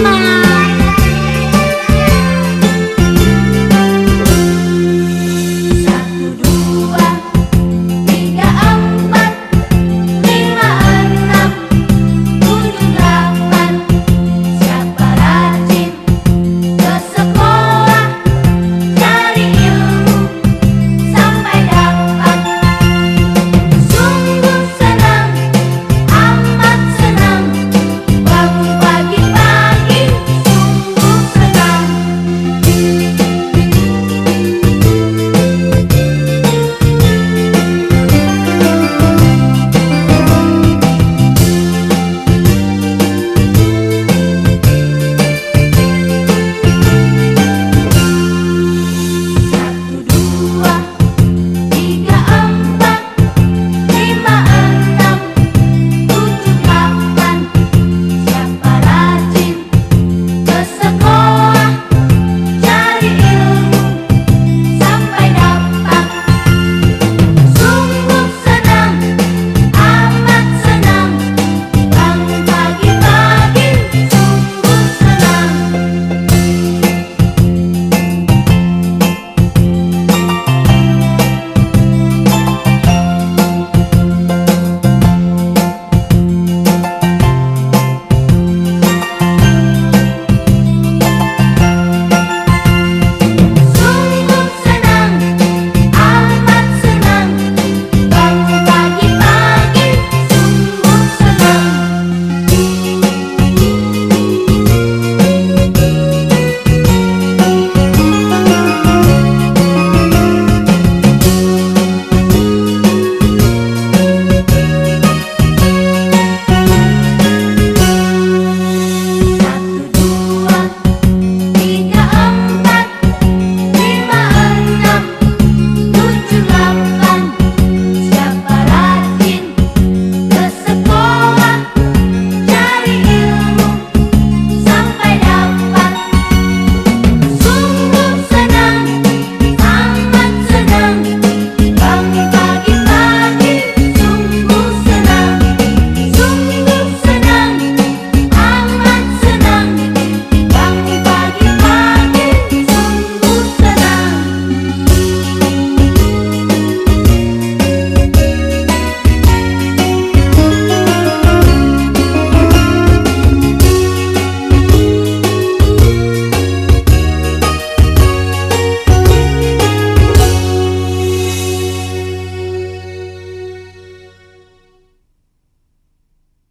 Mama.